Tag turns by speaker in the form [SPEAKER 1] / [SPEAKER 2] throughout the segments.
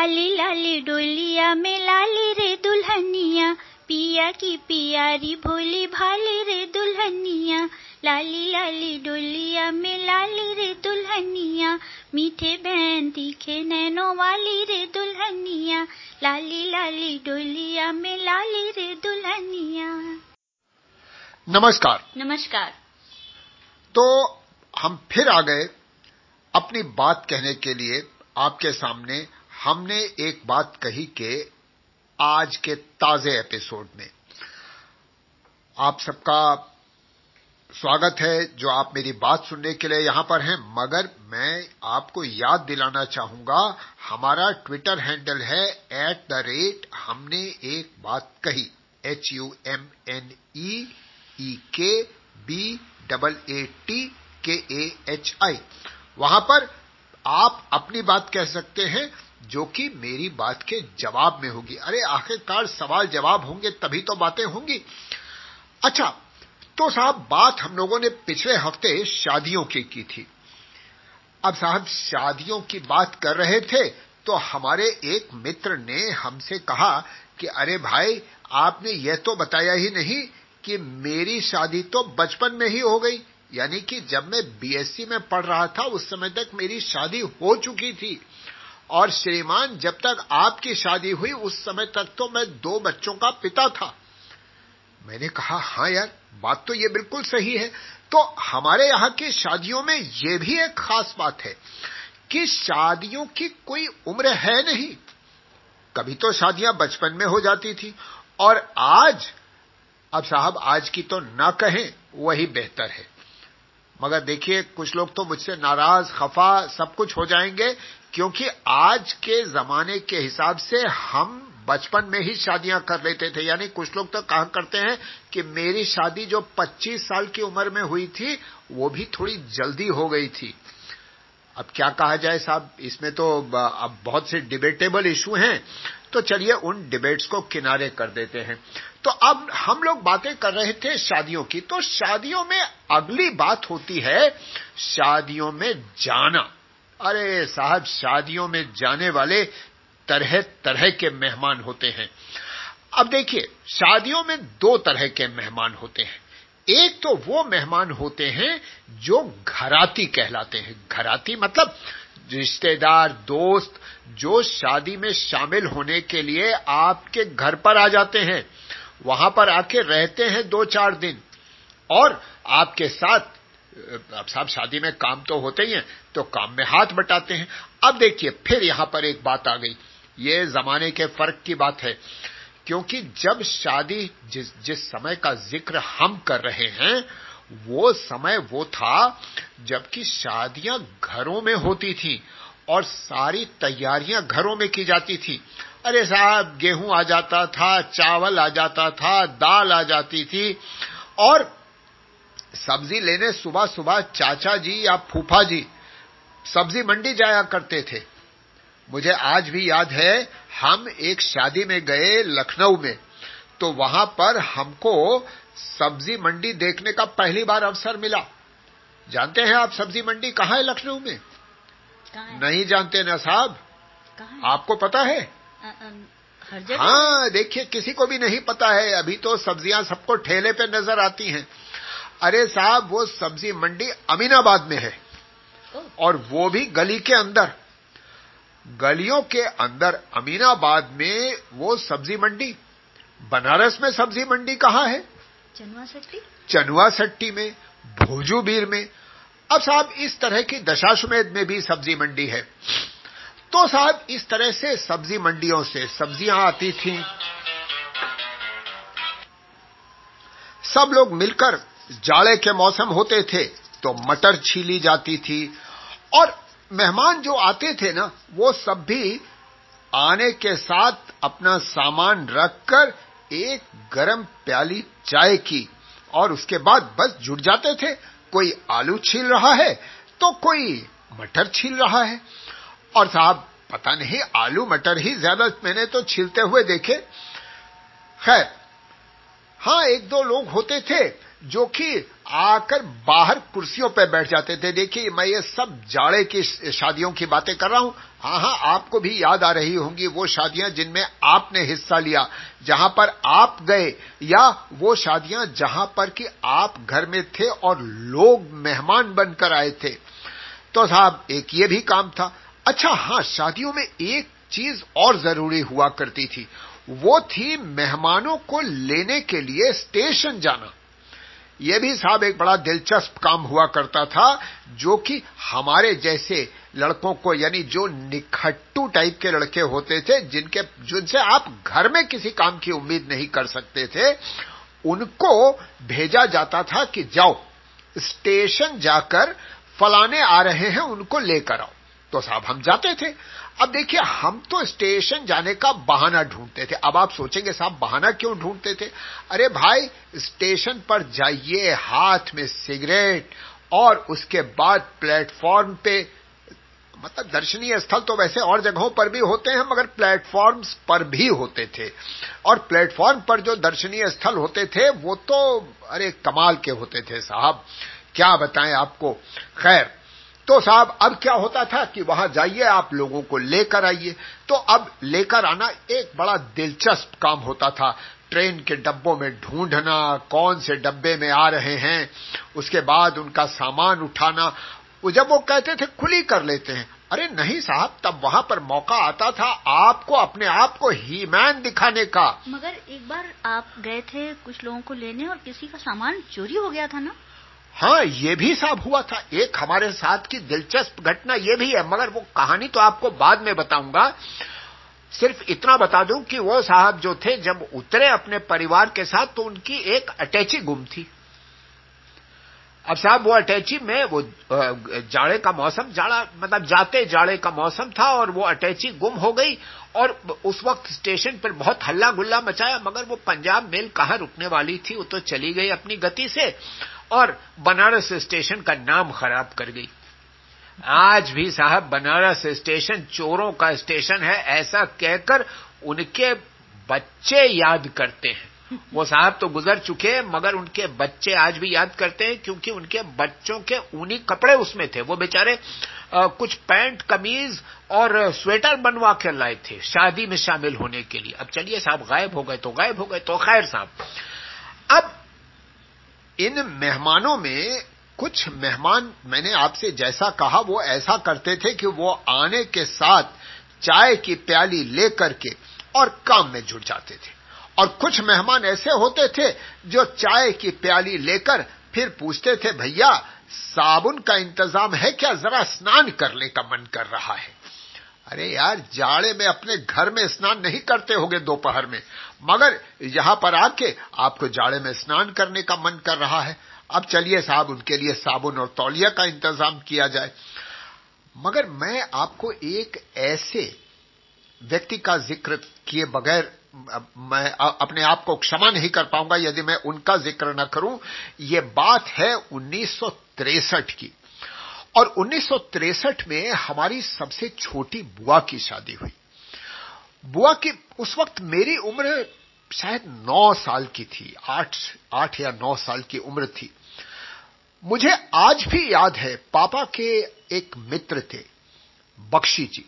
[SPEAKER 1] लाली लाली डोलिया में लाली रे दुल्हनिया पिया की पियारी भोली भाली रे दुल्हनिया। लाली लाली डोलिया में लाली रे दुल्हनिया मीठे बहन तीखे नैनो वाली रे दुल्हनिया। लाली लाली डोलिया में लाली रे दुल्हनिया।
[SPEAKER 2] नमस्कार।
[SPEAKER 1] नमस्कार।
[SPEAKER 2] तो हम फिर आ गए अपनी बात कहने के लिए आपके सामने हमने एक बात कही के आज के ताजे एपिसोड में। आप सबका स्वागत है जो आप मेरी बात सुनने के लिए यहाँ पर हैं, मगर मैं आपको याद दिलाना चाहूँगा, हमारा ट्विटर हैंडल है एट द रेट हमने एक बात कही H U M N E E K B double A T के ए एच आई वहाँ पर आप अपनी बात कह सकते हैं जो कि मेरी बात के जवाब में होगी। अरे, आखिरकार सवाल जवाब होंगे, तभी तो बातें होंगी। अच्छा तो साहब, बात हम लोगों ने पिछले हफ़्ते शादियों की की थी। अब साहब, शादियों की बात कर रहे थे तो हमारे एक मित्र ने हमसे कहा कि, अरे भाई, आपने यह तो बताया ही नहीं कि मेरी शादी तो बचपन में ही हो गई। यानी कि जब मैं बीएससी में पढ़ रहा था, उस समय तक मेरी शादी हो चुकी थी। और श्रीमान, जब तक आपकी शादी हुई, उस समय तक तो मैं दो बच्चों का पिता था। मैंने कहा, हाँ यार, बात तो ये बिल्कुल सही है। तो हमारे यहाँ की शादियों में ये भी एक खास बात है कि शादियों की कोई उम्र है नहीं। कभी तो शादियाँ बचपन में हो जाती थी और आज, अब साहब, आज की तो ना कहें, वही बेहतर है। मगर देखिए, कुछ लोग तो मुझसे नाराज़, खफा, सब कुछ हो जाएँगे, क्योंकि आज के जमाने के हिसाब से हम बचपन में ही शादियाँ कर लेते थे। यानी कुछ लोग तो कहा करते हैं कि मेरी शादी जो 25 साल की उम्र में हुई थी, वो भी थोड़ी जल्दी हो गई थी। अब क्या कहा जाए साहब, इसमें तो अब बहुत से डिबेटेबल इशू हैं। तो चलिए उन डिबेट्स को किनारे कर देते हैं। तो अब हम लोग बातें कर रहे थे शादियों की। तो शादियों में अगली बात होती है, शादियों में जाना। अरे साहब, शादियों में जाने वाले तरह तरह के मेहमान होते हैं। अब देखिए, शादियों में दो तरह के मेहमान होते हैं। एक तो वो मेहमान होते हैं जो घराती कहलाते हैं। घराती मतलब रिश्तेदार, दोस्त, जो शादी में शामिल होने के लिए आपके घर पर आ जाते हैं। वहाँ पर आके रहते हैं दो चार दिन। और आपके साथ, अब साहब शादी में काम तो होते ही हैं तो काम में हाथ बटाते हैं। अब देखिए, फिर यहाँ पर एक बात आ गई। ये जमाने के फ़र्क की बात है, क्योंकि जब शादी जिस जिस समय का ज़िक्र हम कर रहे हैं, वो समय वो था जबकि शादियाँ घरों में होती थी। और सारी तैयारियाँ घरों में की जाती थी। अरे साहब, गेहूँ आ जाता था, चावल आ जाता था, दाल आ जाती थी और सब्ज़ी लेने सुबह सुबह चाचा जी या फूफा जी सब्ज़ी मंडी जाया करते थे। मुझे आज भी याद है, हम एक शादी में गए लखनऊ में तो वहाँ पर हमको सब्ज़ी मंडी देखने का पहली बार अवसर मिला। जानते हैं आप सब्ज़ी मंडी कहाँ है लखनऊ में? नहीं जानते ना साहब। आपको पता है?
[SPEAKER 1] हर जगह?
[SPEAKER 2] हाँ देखिए किसी को भी नहीं पता है। अभी तो सब्ज़ियाँ सबको ठेले पे नज़र आती हैं। अरे साहब वो सब्ज़ी मंडी अमीनाबाद में है। और वो भी गली के अंदर। गलियों के अंदर अमीनाबाद में वो सब्ज़ी मंडी। बनारस में सब्ज़ी मंडी कहाँ है?
[SPEAKER 1] चनवा सट्टी?
[SPEAKER 2] चनुआ सट्टी में भोजूबीर में। अब साहब, इस तरह की दशाश्वमेध में भी सब्ज़ी मंडी है। तो साहब, इस तरह से सब्ज़ी मंडियों से सब्ज़ियाँ आती थी। सब लोग मिलकर जाड़े के मौसम होते थे तो मटर छीली जाती थी। और मेहमान जो आते थे ना, वो सब भी आने के साथ अपना सामान रखकर एक गरम प्याली चाय की, और उसके बाद बस जुट जाते थे। कोई आलू छील रहा है तो कोई मटर छील रहा है। और साहब, पता नहीं, आलू मटर ही ज़्यादा मैंने तो छीलते हुए देखे। खैर हाँ एक दो लोग होते थे जो कि आकर बाहर कुर्सियों पर बैठ जाते थे। देखिए, मैं ये सब जाड़े की शादियों की बातें कर रहा हूँ। हाँ हाँ आपको भी याद आ रही होंगी वो शादियाँ जिनमें आपने हिस्सा लिया, जहाँ पर आप गए, या वो शादियाँ जहाँ पर कि आप घर में थे और लोग मेहमान बनकर आए थे। तो साहब, एक ये भी काम था। अच्छा हाँ शादियों में एक चीज़ और ज़रूरी हुआ करती थी। वो थी मेहमानों को लेने के लिए स्टेशन जाना। यह भी साहब एक बड़ा दिलचस्प काम हुआ करता था, जो कि हमारे जैसे लड़कों को, यानी जो निखट्टू टाइप के लड़के होते थे, जिनके, जिनसे आप घर में किसी काम की उम्मीद नहीं कर सकते थे, उनको भेजा जाता था कि जाओ, स्टेशन जाकर फलाने आ रहे हैं, उनको लेकर आओ। तो साहब हम जाते थे। अब देखिए, हम तो स्टेशन जाने का बहाना ढूंढते थे। अब आप सोचेंगे, साहब, बहाना क्यों ढूंढते थे? अरे भाई, स्टेशन पर जाइए, हाथ में सिगरेट और उसके बाद प्लेटफॉर्म पे मतलब दर्शनीय स्थल तो वैसे और जगहों पर भी होते हैं, मगर प्लेटफॉर्म्स पर भी होते थे। और प्लेटफॉर्म पर जो दर्शनीय स्थल होते थे, वो तो अरे, कमाल के होते थे साहब। क्या बताएँ आपको? खैर तो साहब, अब क्या होता था कि वहाँ जाइए, आप लोगों को लेकर आइए। तो अब लेकर आना एक बड़ा दिलचस्प काम होता था। ट्रेन के डब्बों में ढूंढना, कौन से डब्बे में आ रहे हैं, उसके बाद उनका सामान उठाना। वो जब वो कहते थे, खुली कर लेते हैं। अरे नहीं साहब, तब वहाँ पर मौका आता था आपको, अपने आप को ही मैन दिखाने का।
[SPEAKER 1] मगर एक बार आप गए थे कुछ लोगों को लेने और किसी का सामान चोरी हो गया था ना?
[SPEAKER 2] हाँ ये भी साहब हुआ था। एक हमारे साथ की दिलचस्प घटना ये भी है, मगर वो कहानी तो आपको बाद में बताऊँगा। सिर्फ़ इतना बता दूँ कि वो साहब जो थे, जब उतरे अपने परिवार के साथ तो उनकी एक अटैची गुम थी। अब साहब, वो अटैची में, वो जाड़े का मौसम, जाड़ा मतलब जाते जाड़े का मौसम था और वो अटैची गुम हो गई और उस वक्त स्टेशन पर बहुत हल्ला गुल्ला मचाया, मगर वो पंजाब मेल कहाँ रुकने वाली थी? वो तो चली गई अपनी गति से। और बनारस स्टेशन का नाम खराब कर गई। आज भी साहब बनारस स्टेशन चोरों का स्टेशन है, ऐसा कहकर उनके बच्चे याद करते हैं। वो साहब तो गुजर चुके हैं, मगर उनके बच्चे आज भी याद करते हैं, क्योंकि उनके बच्चों के ऊनी कपड़े उसमें थे। वो बेचारे कुछ पैंट, कमीज और स्वेटर बनवा कर लाए थे, शादी में शामिल होने के लिए। अब चलिए साहब, गायब हो गए तो गायब हो गए तो खैर साहब। अब इन मेहमानों में कुछ मेहमान, मैंने आपसे जैसा कहा, वो ऐसा करते थे कि वो आने के साथ चाय की प्याली लेकर के और काम में जुट जाते थे। और कुछ मेहमान ऐसे होते थे जो चाय की प्याली लेकर फिर पूछते थे, भैया, साबुन का इंतज़ाम है क्या? जरा स्नान करने का मन कर रहा है। अरे यार, जाड़े में अपने घर में स्नान नहीं करते होगे दोपहर में। मगर यहाँ पर आके आपको जाड़े में स्नान करने का मन कर रहा है। अब चलिए साहब, उनके लिए साबुन और तौलिया का इंतज़ाम किया जाए। मगर मैं आपको एक ऐसे व्यक्ति का ज़िक्र किए बगैर मैं अपने आप को क्षमा नहीं कर पाऊँगा यदि मैं उनका ज़िक्र न करूँ। ये बात है उन्नीस की। और उन्नीस में हमारी सबसे छोटी बुआ की शादी हुई। बुआ की उस वक्त मेरी उम्र शायद नौ साल की थी, आठ आठ या नौ साल की उम्र थी। मुझे आज भी याद है, पापा के एक मित्र थे, बख्शी जी।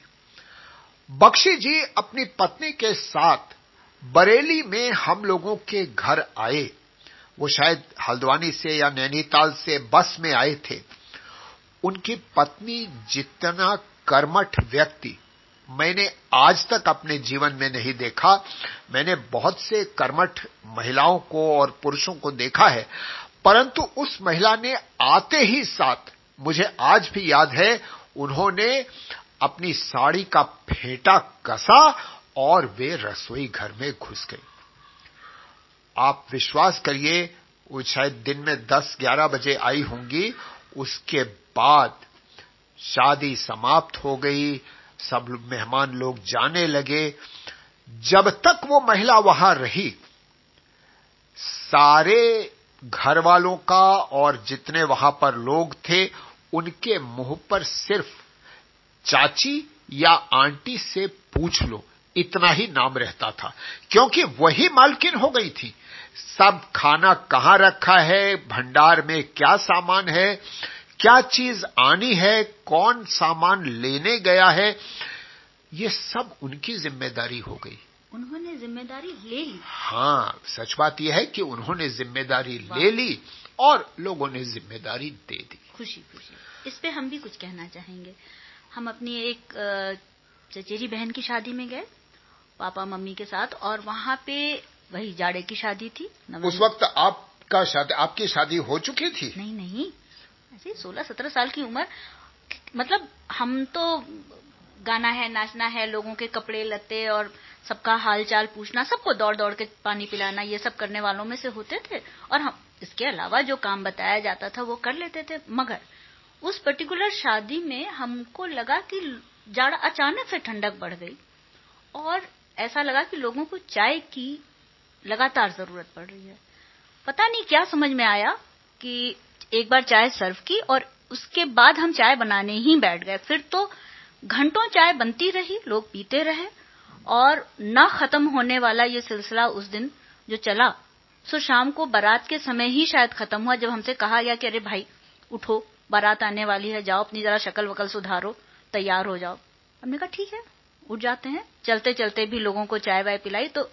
[SPEAKER 2] बख्शी जी अपनी पत्नी के साथ बरेली में हम लोगों के घर आए। वो शायद हल्द्वानी से या नैनीताल से बस में आए थे। उनकी पत्नी जितना कर्मठ व्यक्ति मैंने आज तक अपने जीवन में नहीं देखा। मैंने बहुत से कर्मठ महिलाओं को और पुरुषों को देखा है, परंतु उस महिला ने आते ही साथ मुझे आज भी याद है, उन्होंने अपनी साड़ी का फेंटा, कसा और वे रसोई घर में घुस गई। आप विश्वास करिए, वो शायद दिन में 10-11 बजे आई होंगी, उसके बाद शादी समाप्त हो गई सब मेहमान लोग जाने लगे। जब तक वो महिला वहाँ रही, सारे घर वालों का और जितने वहाँ पर लोग थे, उनके मुँह पर सिर्फ़ चाची या आंटी से पूछ लो, इतना ही नाम रहता था। क्योंकि वही मालकिन हो गई थी। सब खाना कहाँ रखा है, भंडार में क्या सामान है क्या चीज़ आनी है कौन सामान लेने गया है ये सब उनकी ज़िम्मेदारी हो गई।
[SPEAKER 1] उन्होंने ज़िम्मेदारी ले ली।
[SPEAKER 2] हाँ सच बात यह है कि उन्होंने ज़िम्मेदारी ले ली और लोगों ने ज़िम्मेदारी दे दी।
[SPEAKER 1] खुशी खुशी। इस पे हम भी कुछ कहना चाहेंगे। हम अपनी एक चचेरी बहन की शादी में गए पापा मम्मी के साथ और वहाँ पे वही जाड़े की शादी थी
[SPEAKER 2] उस वक्त आपका शादी आपकी शादी हो चुकी थी?
[SPEAKER 1] नहीं नहीं। ऐसे सोलह, सत्रह साल की उम्र। मतलब हम तो गाना है, नाचना है, लोगों के कपड़े लते और सबका हालचाल पूछना, सबको दौड़ दौड़ के पानी पिलाना, ये सब करने वालों में से होते थे। और हम, इसके अलावा जो काम बताया जाता था, वो कर लेते थे। मगर उस पर्टिकुलर शादी में हमको लगा कि जाड़ा अचानक से ठंडक बढ़ गई। और ऐसा लगा कि लोगों को चाय की लगातार ज़रूरत पड़ रही है। पता नहीं क्या समझ में आया कि एक बार चाय सर्व की और उसके बाद हम चाय बनाने ही बैठ गए। फिर तो घंटों चाय बनती रही, लोग पीते रहे और न खत्म होने वाला ये सिलसिला उस दिन जो चला, सो शाम को बारात के समय ही शायद खत्म हुआ जब हमसे कहा गया कि अरे भाई, उठो, बारात आने वाली है, जाओ, अपनी जरा शक्ल वकल सुधारो, तैयार हो जाओ। हमने कहा, ठीक है, उठ जाते हैं। चलते चलते भी लोगों को चाय वाय पिलाई तो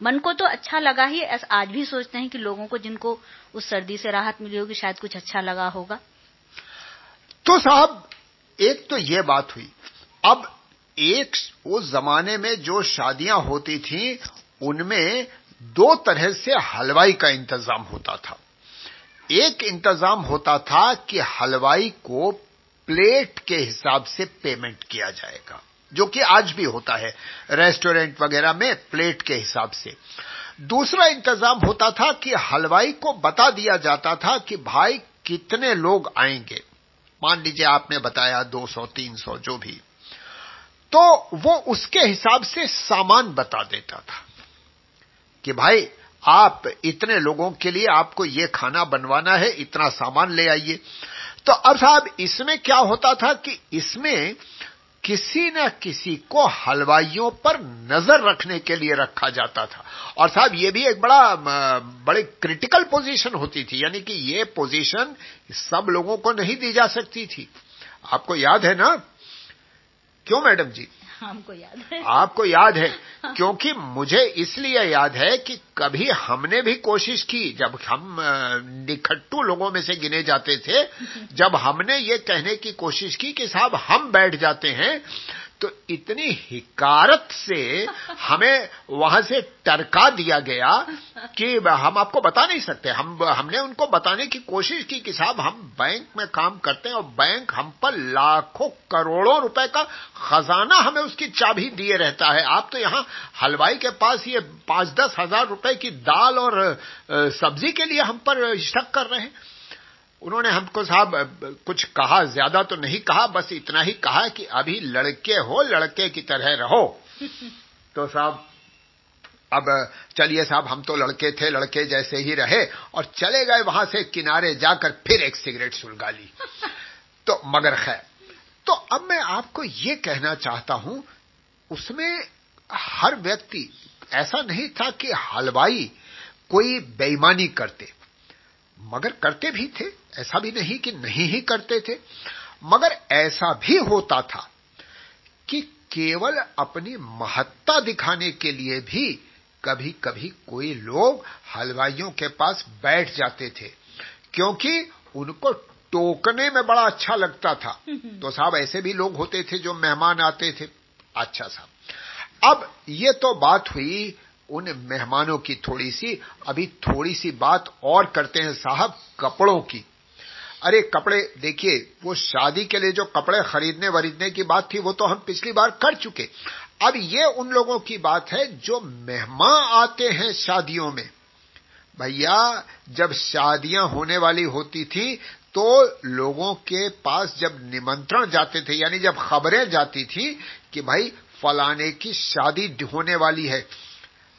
[SPEAKER 1] मन को तो अच्छा लगा ही आज भी सोचते हैं कि लोगों को जिनको उस सर्दी से राहत मिली होगी, शायद कुछ अच्छा लगा होगा।
[SPEAKER 2] तो साहब, एक तो ये बात हुई। अब एक उस जमाने में जो शादियाँ होती थी, उनमें दो तरह से हलवाई का इंतज़ाम होता था। एक इंतज़ाम होता था कि हलवाई को प्लेट के हिसाब से पेमेंट किया जाएगा। जो कि आज भी होता है, रेस्टोरेंट वगैरह में प्लेट के हिसाब से। दूसरा इंतज़ाम होता था कि हलवाई को बता दिया जाता था कि भाई कितने लोग आएँगे। मान लीजिए आपने बताया 200 300 जो भी। तो वो उसके हिसाब से सामान बता देता था कि भाई, आप इतने लोगों के लिए आपको ये खाना बनवाना है, इतना सामान ले आइए। तो अब साहब, इसमें क्या होता था कि इसमें किसी न किसी को हलवाइयों पर नज़र रखने के लिए रखा जाता था। और साहब, ये भी एक बड़ा बड़े क्रिटिकल पोजीशन होती थी, यानी कि ये पोजीशन सब लोगों को नहीं दी जा सकती थी। आपको याद है ना? क्यों, मैडम जी?
[SPEAKER 1] हमको याद है।
[SPEAKER 2] आपको याद है? क्योंकि मुझे इसलिए याद है कि कभी हमने भी कोशिश की जब हम निखट्टू लोगों में से गिने जाते थे जब हमने ये कहने की कोशिश की कि साहब हम बैठ जाते हैं तो इतनी हिकारत से हमें वहाँ से टरका दिया गया कि हम आपको बता नहीं सकते। हम, हमने उनको बताने की कोशिश की कि साहब, हम बैंक में काम करते हैं और बैंक हम पर लाखों करोड़ों रुपए का खजाना हमें उसकी चाबी दिए रहता है। आप तो यहाँ हलवाई के पास ये पाँच दस हज़ार रुपए की दाल और सब्ज़ी के लिए हम पर शक कर रहे हैं। उन्होंने हमको साहब कुछ कहा ज़्यादा तो नहीं कहा बस इतना ही कहा कि अभी लड़के हो लड़के की तरह रहो। तो साहब अब चलिए साहब हम तो लड़के थे लड़के जैसे ही रहे और चले गए वहाँ से किनारे जाकर फिर एक सिगरेट सुलगा ली। तो मगर खैर। तो अब मैं आपको ये कहना चाहता हूँ उसमें हर व्यक्ति ऐसा नहीं था कि हलवाई कोई बेईमानी करते। मगर करते भी थे ऐसा भी नहीं कि नहीं ही करते थे मगर ऐसा भी होता था कि केवल अपनी महत्ता दिखाने के लिए भी कभी कभी कोई लोग हलवाइयों के पास बैठ जाते थे क्योंकि उनको टोकने में बड़ा अच्छा लगता था। तो साहब ऐसे भी लोग होते थे जो मेहमान आते थे। अच्छा साहब अब ये तो बात हुई उन मेहमानों की थोड़ी सी अभी थोड़ी सी बात और करते हैं साहब, कपड़ों की। अरे, कपड़े, देखिए, वो शादी के लिए जो कपड़े खरीदने वरीदने की बात थी, वो तो हम पिछली बार कर चुके। अब ये उन लोगों की बात है जो मेहमान आते हैं शादियों में। भैया, जब शादियाँ होने वाली होती थी तो लोगों के पास जब निमंत्रण जाते थे, यानी जब खबरें जाती थी कि भाई, फलाने की शादी होने वाली है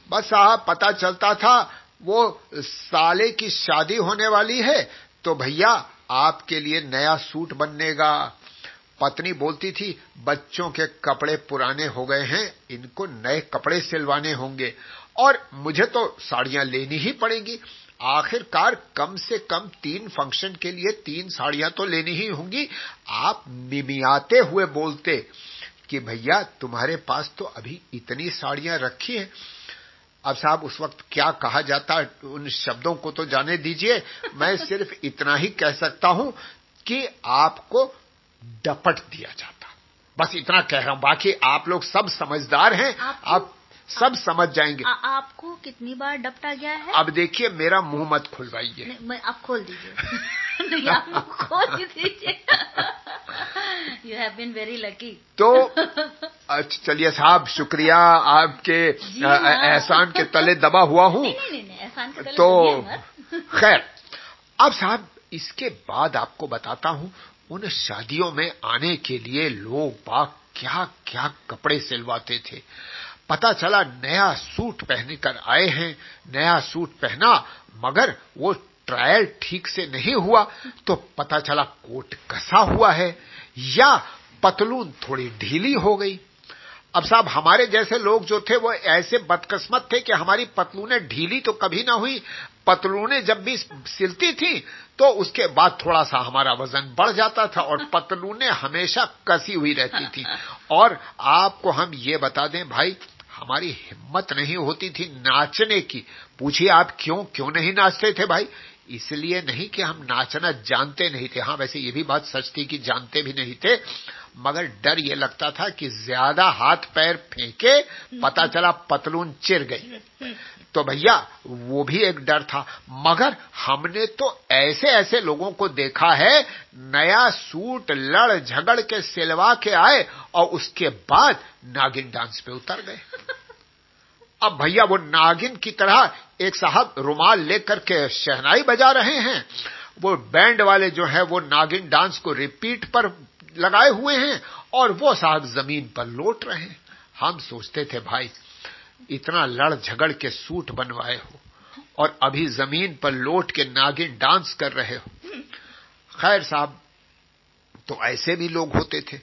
[SPEAKER 2] बस साहब, पता चलता था वो साले की शादी होने वाली है तो भैया आपके लिए नया सूट बननेगा पत्नी बोलती थी, बच्चों के कपड़े पुराने हो गए हैं, इनको नए कपड़े सिलवाने होंगे। और मुझे तो साड़ियाँ लेनी ही पड़ेगी। आखिरकार कम से कम तीन फ़ंक्शन के लिए तीन साड़ियाँ तो लेनी ही होंगी। आप मिमियाते हुए बोलते कि भैया, तुम्हारे पास तो अभी इतनी साड़ियाँ रखी हैं अब साहब उस वक्त क्या कहा जाता है? उन शब्दों को तो जाने दीजिए। मैं सिर्फ़ इतना ही कह सकता हूँ कि आपको डपट दिया जाता। बस इतना कह रहा हूँ। बाकी आप लोग सब समझदार हैं। आप सब समझ जाएँगे।
[SPEAKER 1] आ, आपको कितनी बार डपटा गया है?
[SPEAKER 2] अब देखिए मेरा मुँह मत खुलवाइए।
[SPEAKER 1] मैं आप खोल दीजिए। नहीं आप खोल दीजिए। You have been very lucky
[SPEAKER 2] तो चलिए साहब शुक्रिया आपके। एहसान के तले दबा हुआ हूँ। तो खैर अब साहब इसके बाद आपको बताता हूँ उन शादियों में आने के लिए लोग बाग क्या क्या कपड़े सिलवाते थे। पता चला नया सूट पहनकर आए हैं नया सूट पहना मगर वो ट्रायल ठीक से नहीं हुआ तो पता चला कोट कसा हुआ है या पतलून थोड़ी ढीली हो गई। अब साहब हमारे जैसे लोग जो थे वो ऐसे बदकस्मत थे कि हमारी पतलूने ढीली तो कभी ना हुई। पतलूने जब भी सिलती थी तो उसके बाद थोड़ा सा हमारा वज़न बढ़ जाता था और पतलूने हमेशा कसी हुई रहती थी। और आपको हम ये बता दें भाई हमारी हिम्मत नहीं होती थी नाचने की। पूछिए आप क्यों क्यों नहीं नाचते थे भाई? इसलिए नहीं कि हम नाचना जानते नहीं थे। हाँ वैसे ये भी बात सच थी कि जानते भी नहीं थे, मगर डर ये लगता था कि ज़्यादा हाथ पैर फेंके पता चला पतलून चिर गई। तो भैया, वो भी एक डर था। मगर हमने तो ऐसे ऐसे लोगों को देखा है, नया सूट लड़ झगड़ के सिलवा के आए और उसके बाद नागिन डांस पे उतर गए। अब भैया, वो नागिन की तरह एक साहब रुमाल लेकर के शहनाई बजा रहे हैं। वो बैंड वाले जो है, वो नागिन डांस को रिपीट पर लगाए हुए हैं और वो साहब ज़मीन पर लौट रहे हैं। हम सोचते थे, भाई, इतना लड़ झगड़ के सूट बनवाए हो और अभी ज़मीन पर लौट के नागिन डांस कर रहे हो। खैर साहब तो ऐसे भी लोग होते थे।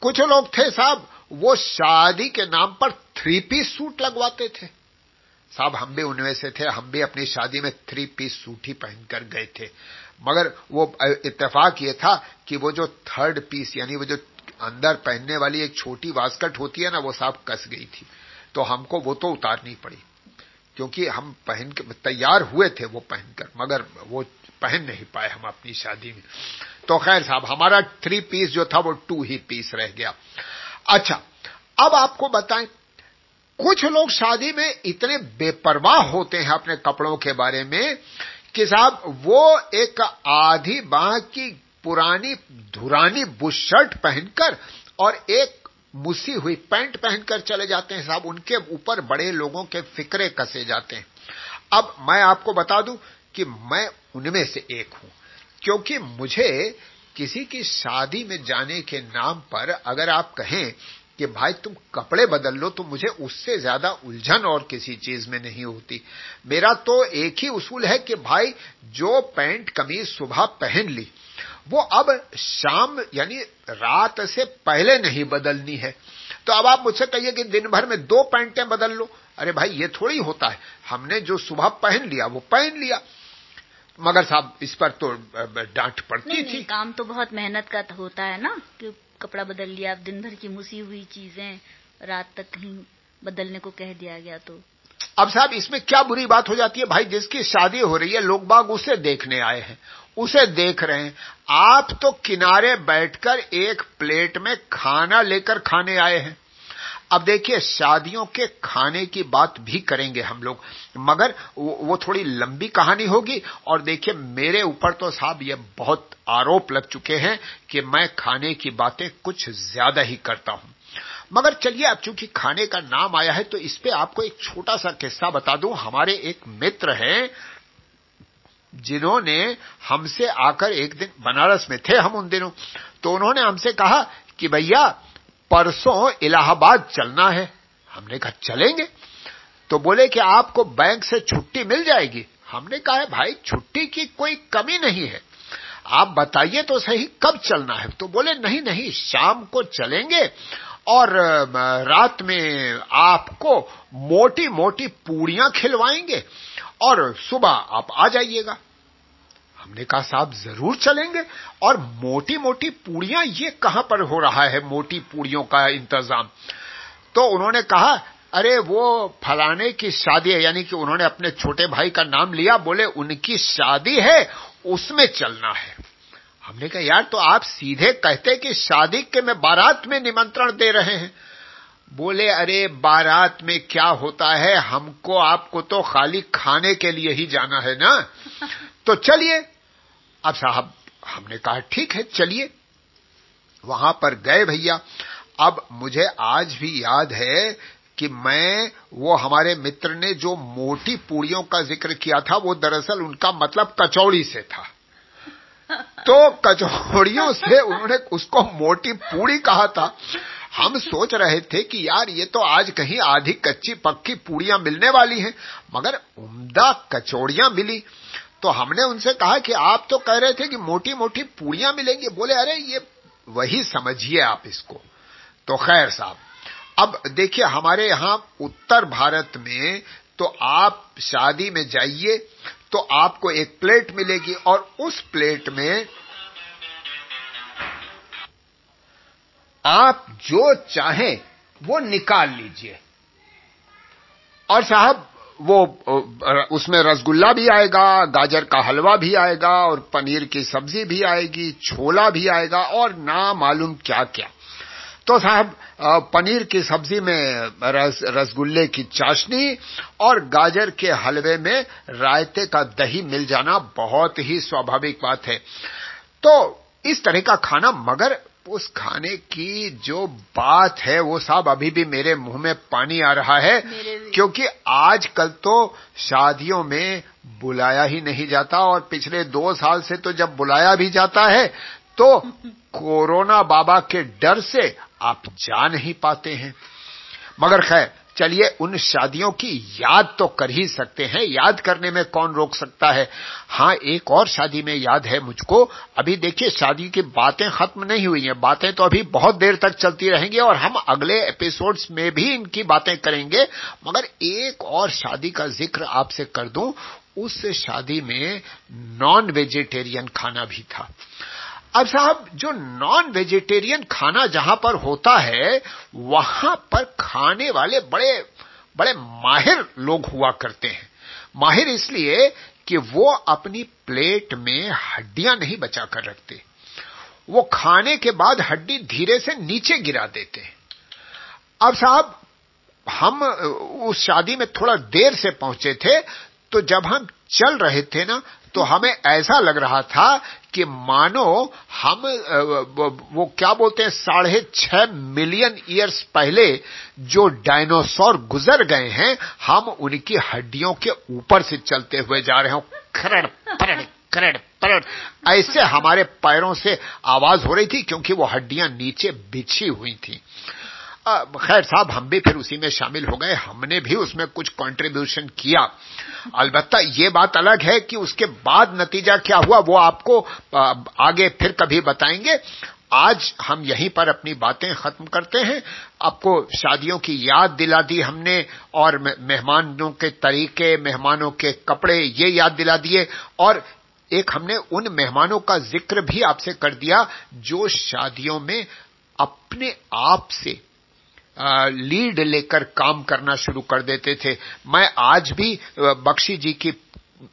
[SPEAKER 2] कुछ लोग थे साहब, वो शादी के नाम पर थ्री पीस सूट लगवाते थे। साहब, हम भी उनमें से थे, हम भी अपनी शादी में थ्री पीस सूट ही पहनकर गए थे। मगर वो इतफाक ये था कि वो जो थर्ड पीस यानी वो जो अंदर पहनने वाली एक छोटी वास्कट होती है ना, वो साहब कस गई थी। तो हमको वो तो उतारनी पड़ी, क्योंकि हम पहन तैयार हुए थे वो पहनकर, मगर वो पहन नहीं पाए हम अपनी शादी में। तो खैर साहब, हमारा थ्री पीस जो था वो टू ही पीस रह गया। अच्छा अब आपको बताएँ कुछ लोग शादी में इतने बेपरवाह होते हैं अपने कपड़ों के बारे में कि साहब, वो एक आधी बाह की पुरानी धुरानी बुश शर्ट पहनकर और एक मुसी हुई पैंट पहनकर चले जाते हैं साहब। उनके ऊपर बड़े लोगों के फिक्रे कसे जाते हैं। अब मैं आपको बता दूँ कि मैं उनमें से एक हूँ, क्योंकि मुझे किसी की शादी में जाने के नाम पर अगर आप कहें कि भाई तुम कपड़े बदल लो तो मुझे उससे ज़्यादा उलझन और किसी चीज़ में नहीं होती। मेरा तो एक ही उसूल है कि भाई जो पैंट कमीज सुबह पहन ली वो अब शाम यानी रात से पहले नहीं बदलनी है। तो अब आप मुझसे कहिए कि दिन भर में दो पैंटें बदल लो। अरे भाई ये थोड़ी होता है। हमने जो सुबह पहन लिया वो पहन लिया। मगर साहब इस पर तो डांट पड़ती नहीं, थी। नहीं,
[SPEAKER 1] काम तो बहुत मेहनत का होता है ना कि कपड़ा बदल लिया दिन भर की मुसी हुई चीज़ें, रात तक कहीं बदलने को कह दिया गया तो।
[SPEAKER 2] अब साहब, इसमें क्या बुरी बात हो जाती है? भाई, जिसकी शादी हो रही है, लोग बाग उसे देखने आए हैं, उसे देख रहे हैं। आप तो किनारे बैठकर एक प्लेट में खाना लेकर खाने आए हैं। अब देखिए, शादियों के खाने की बात भी करेंगे हम लोग, मगर वो थोड़ी लंबी कहानी होगी। और देखिए, मेरे ऊपर तो साहब ये बहुत आरोप लग चुके हैं कि मैं खाने की बातें कुछ ज़्यादा ही करता हूँ। मगर चलिए, अब चूँकि खाने का नाम आया है तो इस पे आपको एक छोटा सा किस्सा बता दूँ। हमारे एक मित्र हैं, जिन्होंने हमसे आकर एक दिन बनारस में थे, हम उन दिनों। तो उन्होंने हमसे कहा कि, भैया परसों इलाहाबाद चलना है। हमने कहा, चलेंगे। तो बोले कि आपको बैंक से छुट्टी मिल जाएगी। हमने कहा है भाई, छुट्टी की कोई कमी नहीं है। आप बताइए तो सही, कब चलना है? तो बोले, नहीं नहीं, शाम को चलेंगे। और रात में आपको मोटी मोटी पूड़ियाँ खिलवाएँगे। और सुबह आप आ जाइएगा। हमने कहा, साहब, ज़रूर चलेंगे। और मोटी मोटी पूड़ियाँ, ये कहाँ पर हो रहा है मोटी पूड़ियों का इंतज़ाम? तो उन्होंने कहा, अरे, वो फलाने की शादी है, यानी कि उन्होंने अपने छोटे भाई का नाम लिया, बोले, उनकी शादी है, उसमें चलना है। हमने कहा, यार तो आप सीधे कहते कि शादी के में बारात में निमंत्रण दे रहे हैं। बोले, अरे, बारात में क्या होता है? हमको आपको तो खाली खाने के लिए ही जाना है ना? तो चलिए। अब साहब हमने कहा, ठीक है, चलिए। वहाँ पर गए भैया। अब मुझे आज भी याद है कि मैं, वो हमारे मित्र ने जो मोटी पूड़ियों का ज़िक्र किया था, वो दरअसल उनका मतलब कचौड़ी से था। तो कचौड़ियों से उन्होंने उसको मोटी पूड़ी कहा था। हम सोच रहे थे कि यार, ये तो आज कहीं आधी कच्ची पक्की पूड़ियाँ मिलने वाली हैं, मगर उम्दा कचौड़ियाँ मिली। तो हमने उनसे कहा कि आप तो कह रहे थे कि मोटी मोटी पूड़ियाँ मिलेंगी। बोले, अरे, ये वही समझिए आप इसको। तो खैर साहब, अब देखिए, हमारे यहाँ उत्तर भारत में तो आप शादी में जाइए तो आपको एक प्लेट मिलेगी और उस प्लेट में आप जो चाहें वो निकाल लीजिए। और साहब वो उसमें रसगुल्ला भी आएगा, गाजर का हलवा भी आएगा, और पनीर की सब्ज़ी भी आएगी, छोला भी आएगा, और ना मालूम क्या क्या। तो साहब पनीर की सब्ज़ी में रस, रसगुल्ले की चाशनी और गाजर के हलवे में रायते का दही मिल जाना बहुत ही स्वाभाविक बात है। तो इस तरह का खाना मगर उस खाने की जो बात है वो साहब अभी भी मेरे मुँह में पानी आ रहा है क्योंकि आजकल तो शादियों में बुलाया ही नहीं जाता और पिछले दो साल से तो जब बुलाया भी जाता है तो कोरोना बाबा के डर से आप जा नहीं पाते हैं। मगर खैर चलिए, उन शादियों की याद तो कर ही सकते हैं। याद करने में कौन रोक सकता है? हाँ एक और शादी में याद है मुझको। अभी देखिए, शादी की बातें खत्म नहीं हुई हैं। बातें तो अभी बहुत देर तक चलती रहेंगी और हम अगले एपिसोड्स में भी इनकी बातें करेंगे। मगर एक और शादी का ज़िक्र आपसे कर दूँ। उस शादी में नॉन वेजिटेरियन खाना भी था। अब साहब, जो नॉन वेजिटेरियन खाना जहाँ पर होता है, वहाँ पर खाने वाले बड़े बड़े माहिर लोग हुआ करते हैं। माहिर इसलिए कि वो अपनी प्लेट में हड्डियाँ नहीं बचा कर रखते। वो खाने के बाद हड्डी धीरे से नीचे गिरा देते हैं। अब साहब, हम, उस शादी में थोड़ा देर से पहुँचे थे तो जब हम चल रहे थे ना तो हमें ऐसा लग रहा था कि मानो हम वो क्या बोलते हैं, साढ़े छह मिलियन ईयर्स पहले जो डायनासोर गुजर गए हैं, हम उनकी हड्डियों के ऊपर से चलते हुए जा रहे हो। खरड़ ऐसे हमारे पैरों से आवाज़ हो रही थी क्योंकि वो हड्डियाँ नीचे बिछी हुई थी। खैर साहब, हम भी फिर उसी में शामिल हो गए। हमने भी उसमें कुछ कंट्रीब्यूशन किया। अलबत्ता ये बात अलग है कि उसके बाद नतीजा क्या हुआ, वो आपको आगे फिर कभी बताएँगे। आज हम यहीं पर अपनी बातें खत्म करते हैं। आपको शादियों की याद दिला दी हमने, और मेहमानों के तरीके, मेहमानों के कपड़े, ये याद दिला दिए। और एक हमने उन मेहमानों का ज़िक्र भी आपसे कर दिया, जो शादियों में अपने आप से लीड लेकर काम करना शुरू कर देते थे। मैं आज भी बख्शी जी की,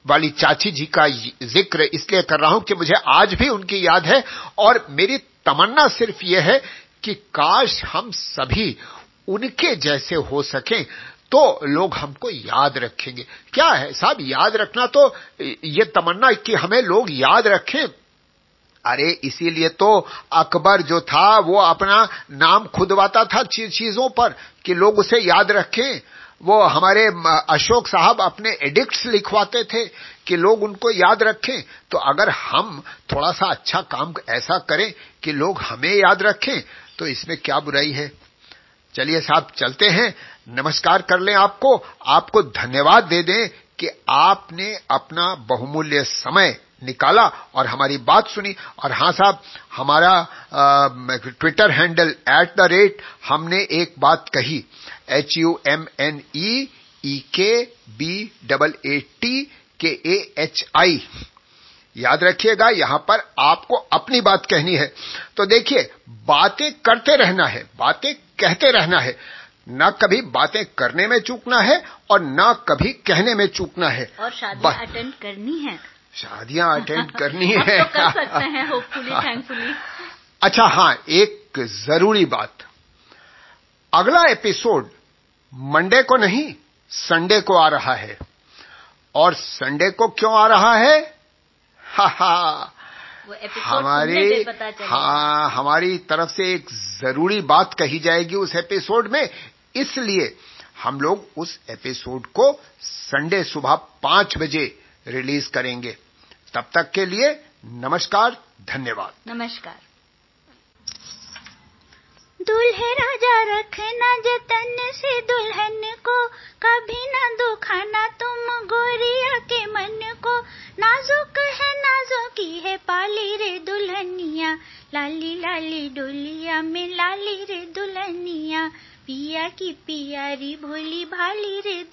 [SPEAKER 2] वाली चाची जी का ज़िक्र इसलिए कर रहा हूँ कि मुझे आज भी उनकी याद है और मेरी तमन्ना सिर्फ़ यह है कि काश हम सभी उनके जैसे हो सकें तो लोग हमको याद रखेंगे। क्या है साहब, याद रखना तो ये तमन्ना कि हमें लोग याद रखें अरे, इसीलिए तो अकबर जो था, वो अपना नाम खुदवाता था चीज़ों पर कि लोग उसे याद रखें। वो हमारे अशोक साहब अपने एडिक्ट्स लिखवाते थे कि लोग उनको याद रखें। तो अगर हम थोड़ा सा अच्छा काम ऐसा करें कि लोग हमें याद रखें तो इसमें क्या बुराई है? चलिए साहब, चलते हैं। नमस्कार कर लें आपको। आपको धन्यवाद दे दें कि आपने अपना बहुमूल्य समय निकाला और हमारी बात सुनी। और हाँ साहब हमारा Twitter handle at the rate हमने एक बात कही। H U M N E E K B double A T के ए एच आई याद रखिएगा यहाँ पर आपको अपनी बात कहनी है। तो देखिए बातें करते रहना है बातें कहते रहना है। न कभी बातें करने में चूकना है और न कभी कहने में चूकना है।
[SPEAKER 1] और शादियाँ अटेंड करनी है।
[SPEAKER 2] शादियाँ अटेंड करनी है।
[SPEAKER 1] तो कर सकते हैं होपफुली थैंकफुली
[SPEAKER 2] अच्छा हाँ एक ज़रूरी बात। अगला एपिसोड मंडे को नहीं संडे को आ रहा है। और संडे को क्यों आ रहा है? हा हा। हमारी हाँ हमारी तरफ़ से एक ज़रूरी बात कही जाएगी उस एपिसोड में। इसलिए हम लोग उस एपिसोड को संडे सुबह पाँच बजे रिलीज़ करेंगे। तब तक के लिए नमस्कार, धन्यवाद।
[SPEAKER 1] नमस्कार। दूल्हे राजा रखना जतन से दुल्हन को, कभी ना दुखाना तुम गोरिया के मन को। नाजुक है, नाजुकी है, पाली रे दुल्हनिया, लाली लाली डोलिया में लाली रे दुल्हनिया, पिया की पियारी भोली भाली रे